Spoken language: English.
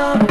love.